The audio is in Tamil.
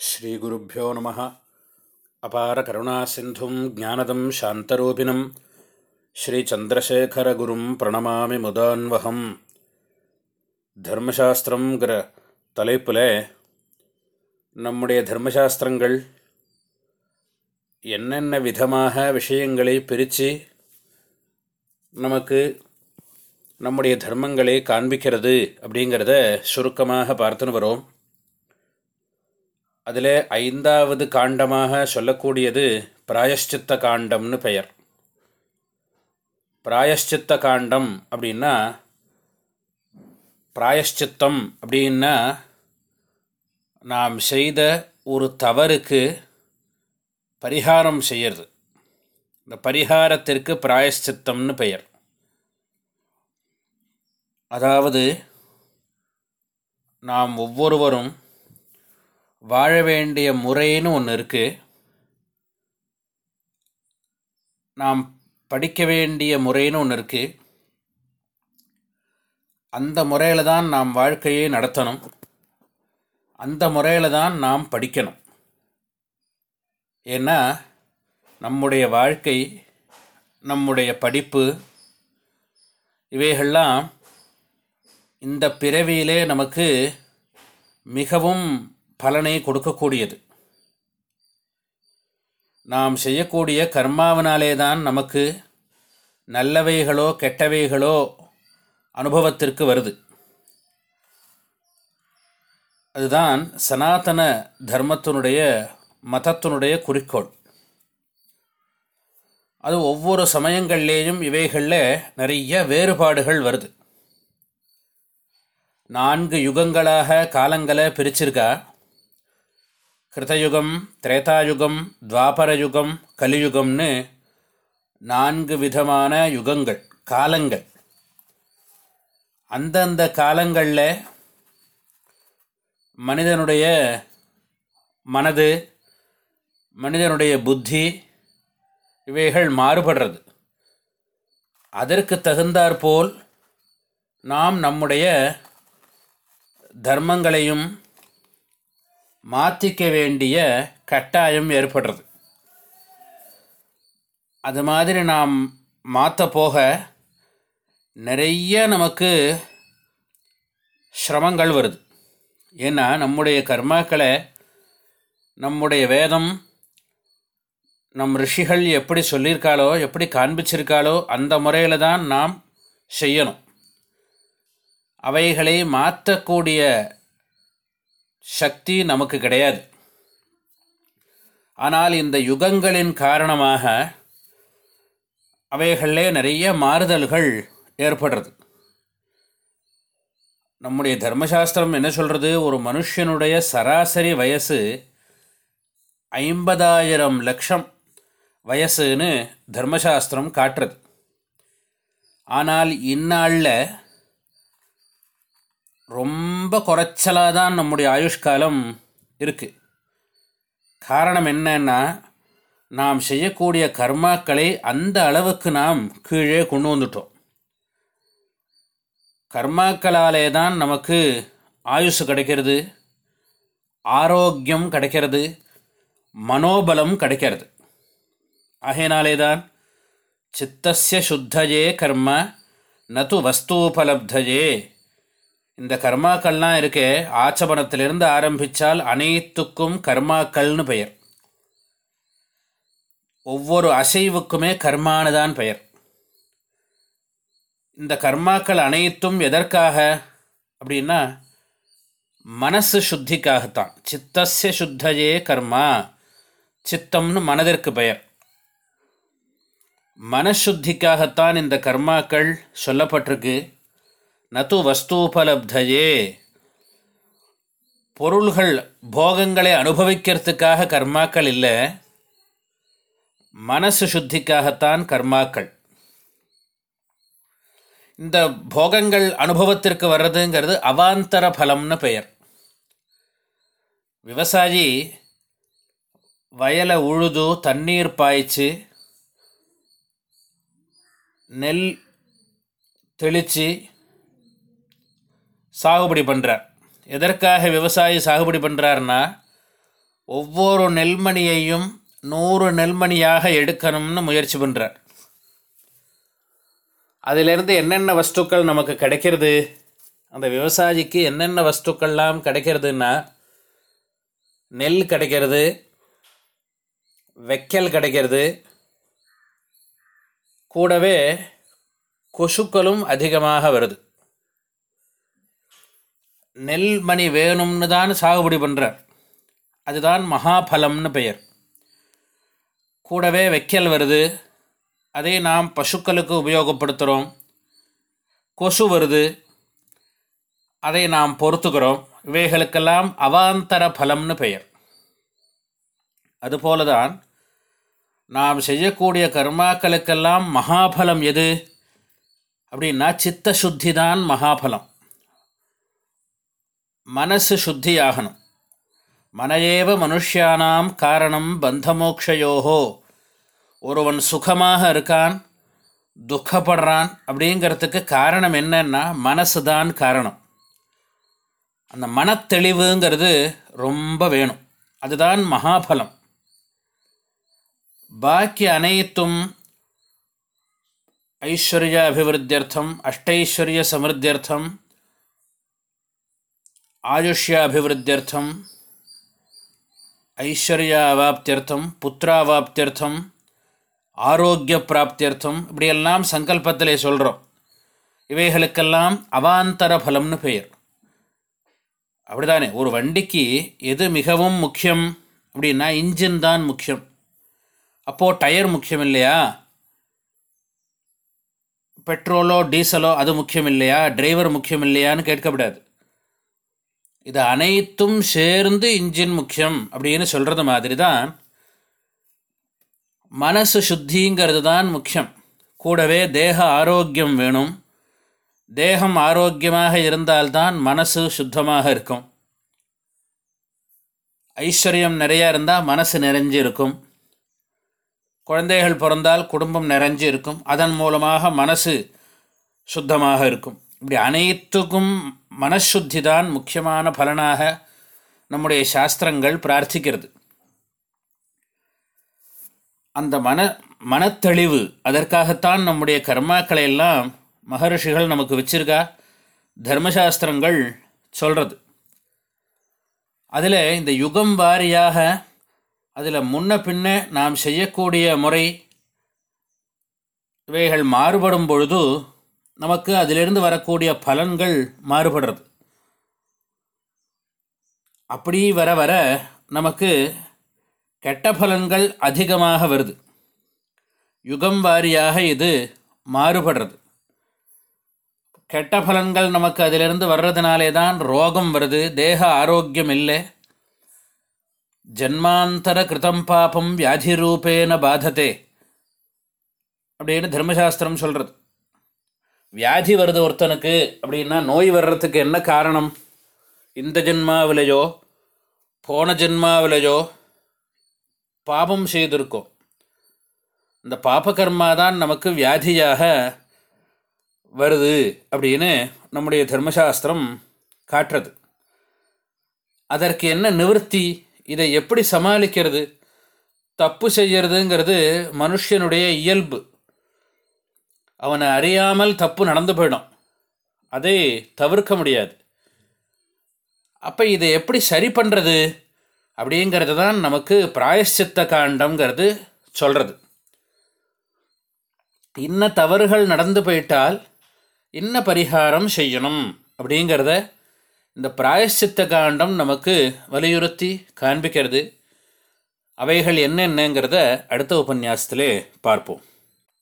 ஸ்ரீகுருப்போ நம. அபார கருணா சிந்தும் ஜானதம் சாந்தரூபிணம். ஸ்ரீச்சந்திரசேகரகுரும் பிரணமாமி முதான்வகம். தர்மசாஸ்திரங்கிற தலைப்பில் நம்முடைய தர்மசாஸ்திரங்கள் என்னென்ன விதமாக விஷயங்களை பிரித்து நமக்கு நம்முடைய தர்மங்களை காண்பிக்கிறது அப்படிங்கிறத சுருக்கமாக பார்த்துன்னு வரோம். அதில் ஐந்தாவது காண்டமாக சொல்லக்கூடியது பிராயஷ்சித்த காண்டம்னு பெயர். பிராயஷ்சித்த காண்டம் அப்படின்னா பிராயஷ்சித்தம் அப்படின்னா நாம் செய்த ஒரு தவறுக்கு பரிகாரம் செய்யறது. இந்த பரிகாரத்திற்கு பிராயஷ்சித்தம்னு பெயர். அதாவது நாம் ஒவ்வொருவரும் வாழ வேண்டிய முறைன்னு ஒன்று இருக்குது நாம் படிக்க வேண்டிய முறைன்னு ஒன்று இருக்குது அந்த முறையில் தான் நாம் வாழ்க்கையை நடத்தணும். அந்த முறையில் தான் நாம் படிக்கணும். ஏன்னா நம்முடைய வாழ்க்கை நம்முடைய படிப்பு இவைகள்லாம் இந்த பிறவியிலே நமக்கு மிகவும் பலனை கொடுக்கக்கூடியது. நாம் செய்யக்கூடிய கர்மாவினாலே தான் நமக்கு நல்லவைகளோ கெட்டவைகளோ அனுபவத்திற்கு வருது. அதுதான் சனாதன தர்மத்தினுடைய மதத்தினுடைய குறிக்கோள். அது ஒவ்வொரு சமயங்கள்லேயும் இவைகளில் நிறைய வேறுபாடுகள் வருது. நான்கு யுகங்களாக காலங்களை பிரிச்சிருக்கா? கிருதயுகம் திரேதாயுகம் துவாபரயுகம் கலியுகம்னு நான்கு விதமான யுகங்கள் காலங்கள். அந்தந்த காலங்களில் மனிதனுடைய மனது மனிதனுடைய புத்தி இவைகள் மாறுபடுறது. அதற்கு தகுந்தாற்போல் நாம் நம்முடைய தர்மங்களையும் மாற்றிக்க வேண்டிய கட்டாயம் ஏற்படுறது. அது மாதிரி நாம் மாற்ற போக நிறைய நமக்கு சிரமங்கள் வருது. ஏன்னா நம்முடைய கர்மாக்களை நம்முடைய வேதம் நம் ரிஷிகள் எப்படி சொல்லியிருக்காளோ எப்படி காண்பிச்சிருக்காளோ அந்த முறையில் தான் நாம் செய்யணும். அவைகளை மாற்றக்கூடிய சக்தி நமக்கு கிடையாது. ஆனால் இந்த யுகங்களின் காரணமாக அவைகளிலே நிறைய மாறுதல்கள் ஏற்படுறது. நம்முடைய தர்மசாஸ்திரம் என்ன சொல்கிறது ஒரு மனுஷனுடைய சராசரி வயசு ஐம்பதாயிரம் லட்சம் வயசுன்னு தர்மசாஸ்திரம் காட்டுறது. ஆனால் இந்நாளில் ரொம்ப குறைச்சலாக தான் நம்முடைய ஆயுஷ்காலம் இருக்குது காரணம் என்னன்னா நாம் செய்யக்கூடிய கர்மாக்களை அந்த அளவுக்கு நாம் கீழே கொண்டு வந்துட்டோம். கர்மாக்களாலே தான் நமக்கு ஆயுசு கிடைக்கிறது ஆரோக்கியம் கிடைக்கிறது மனோபலம் கிடைக்கிறது. ஆகையினாலே தான் சித்தசிய சுத்தஜே கர்ம நது வஸ்தூபலப்தஜே இந்த கர்மாக்கள்லாம் இருக்கே ஆச்சபணத்திலிருந்து ஆரம்பித்தால் அனைத்துக்கும் கர்மாக்கள்னு பெயர். ஒவ்வொரு அசைவுக்குமே கர்மானுதான் பெயர். இந்த கர்மாக்கள் அனைத்தும் எதற்காக? அப்படின்னா மனசு சுத்திக்காகத்தான். சித்தசிய சுத்தையே கர்மா. சித்தம்னு மனதிற்கு பெயர். மனசுத்திக்காகத்தான் இந்த கர்மாக்கள் சொல்லப்பட்டிருக்கு. நது வஸ்தூபலப்தையே. பொருள்கள் போகங்களை அனுபவிக்கிறதுக்காக கர்மாக்கள் இல்லை. மனசு சுத்திக்காகத்தான் கர்மாக்கள். இந்த போகங்கள் அனுபவத்திற்கு வர்றதுங்கிறது அவாந்தர பலம்னு பெயர். விவசாயி வயலை உழுது தண்ணீர் பாய்ச்சி நெல் தெளித்து சாகுபடி பண்ணுறார் எதற்காக விவசாயி சாகுபடி பண்ணுறாருன்னா ஒவ்வொரு நெல்மணியையும் நூறு நெல்மணியாக எடுக்கணும்னு முயற்சி பண்ணுறார் அதிலிருந்து என்னென்ன வஸ்துக்கள் நமக்கு கிடைக்கிறது? அந்த விவசாயிக்கு என்னென்ன வஸ்துக்கள்லாம் கிடைக்கிறதுன்னா நெல் கிடைக்கிறது வைக்கல் கிடைக்கிறது கூடவே கொசுக்களும் அதிகமாக வருது. நெல் மணி வேணும்னு தான் சாகுபடி பண்ணுறார் அதுதான் மகாபலம்னு பெயர். கூடவே வைக்கல் வருது. அதை நாம் பசுக்களுக்கு உபயோகப்படுத்துகிறோம் கொசு வருது. அதை நாம் பொறுத்துக்கிறோம். இவைகளுக்கெல்லாம் அவாந்தர பலம்னு பெயர். அதுபோல தான் நாம் செய்யக்கூடிய கர்மாக்களுக்கெல்லாம் மகாபலம் எது? அப்படின்னா சித்த சுத்தி தான் மகாபலம். மனசு சுத்தியாகணும். மனையேவ மனுஷியானாம் காரணம் பந்தமோக்ஷயோகோ. ஒருவன் சுகமாக இருக்கான் துக்கப்படுறான் அப்படிங்கிறதுக்கு காரணம் என்னன்னா மனசு தான் காரணம். அந்த மனத்தெளிவுங்கிறது ரொம்ப வேணும். அதுதான் மகாபலம். பாக்கி அனைத்தும் ஐஸ்வர்ய அபிவிருத்தியர்த்தம் அஷ்டைஸ்வர்ய சமிருத்தியர்த்தம் ஆயுஷ்யாபிவிருத்தியர்த்தம் ஐஸ்வர்யாவாப்தியர்த்தம் புத்திராவாப்தியர்த்தம் ஆரோக்கிய பிராப்தியர்த்தம் இப்படியெல்லாம் சங்கல்பத்திலே சொல்கிறோம் இவைகளுக்கெல்லாம் அவாந்தர பலம்னு பெயர். அப்படிதானே? ஒரு வண்டிக்கு எது மிகவும் முக்கியம் அப்படின்னா இன்ஜின் தான் முக்கியம். அப்போது டயர் முக்கியம் இல்லையா? பெட்ரோலோ டீசலோ அது முக்கியம் இல்லையா? டிரைவர் முக்கியம் இல்லையான்னு கேட்கப்படாது. இது அனைத்தும் சேர்ந்து இன்ஜின் முக்கியம் அப்படின்னு சொல்கிறது மாதிரி தான் மனசு சுத்திங்கிறது தான் முக்கியம். கூடவே தேக ஆரோக்கியம் வேணும். தேகம் ஆரோக்கியமாக இருந்தால்தான் மனசு சுத்தமாக இருக்கும். ஐஸ்வர்யம் நிறையா இருந்தால் மனசு நிறைஞ்சு இருக்கும். குழந்தைகள் பிறந்தால் குடும்பம் நிறைஞ்சு இருக்கும். அதன் மூலமாக மனசு சுத்தமாக இருக்கும். இப்படி அனைத்துக்கும் மனசுத்தி தான் முக்கியமான பலனாக நம்முடைய சாஸ்திரங்கள் பிரார்த்திக்கிறது. அந்த மன மனத்தெளிவு அதற்காகத்தான் நம்முடைய கர்மாக்களை எல்லாம் மகரிஷிகள் நமக்கு வச்சிருக்கா? தர்மசாஸ்திரங்கள் சொல்கிறது அதில் இந்த யுகம் வாரியாக அதில் முன்ன பின்ன நாம் செய்யக்கூடிய முறை இவைகள் மாறுபடும் பொழுது நமக்கு அதிலிருந்து வரக்கூடிய பலன்கள் மாறுபடுறது. அப்படி வர வர நமக்கு கெட்ட பலன்கள் அதிகமாக வருது. யுகம் வாரியாக இது மாறுபடுறது. கெட்ட பலன்கள் நமக்கு அதிலிருந்து வர்றதுனாலே தான் ரோகம் வருது தேக ஆரோக்கியம் இல்லை. ஜன்மாந்தர கிருதம் பாபம் வியாதி ரூபேன பாததே அப்படின்னு தர்மசாஸ்திரம் சொல்கிறது வியாதி வருது ஒருத்தனுக்கு அப்படின்னா நோய் வர்றதுக்கு என்ன காரணம்? இந்த ஜென்மாவிலையோ போன ஜென்மாவிலையோ பாபம் செய்திருக்கோம். இந்த பாபகர்மா தான் நமக்கு வியாதியாக வருது அப்படின்னு நம்முடைய தர்மசாஸ்திரம் காட்டுறது. அதற்கு என்ன நிவர்த்தி? இதை எப்படி சமாளிக்கிறது? தப்பு செய்கிறதுங்கிறது மனுஷனுடைய இயல்பு. அவனை அறியாமல் தப்பு நடந்து போயிடும். அதை தவிர்க்க முடியாது. அப்போ இதை எப்படி சரி பண்ணுறது அப்படிங்கிறது தான் நமக்கு பிராயஷ்சித்த காண்டங்கிறது சொல்கிறது இன்ன தவறுகள் நடந்து போயிட்டால் இன்ன பரிகாரம் செய்யணும் அப்படிங்கிறத இந்த பிராயஷ்சித்த காண்டம் நமக்கு வலியுறுத்தி காண்பிக்கிறது. அவைகள் என்னென்னங்கிறத அடுத்த உபன்யாசத்திலே பார்ப்போம்.